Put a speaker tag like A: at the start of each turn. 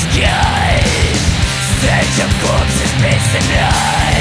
A: sky Sage of corpses, peace and night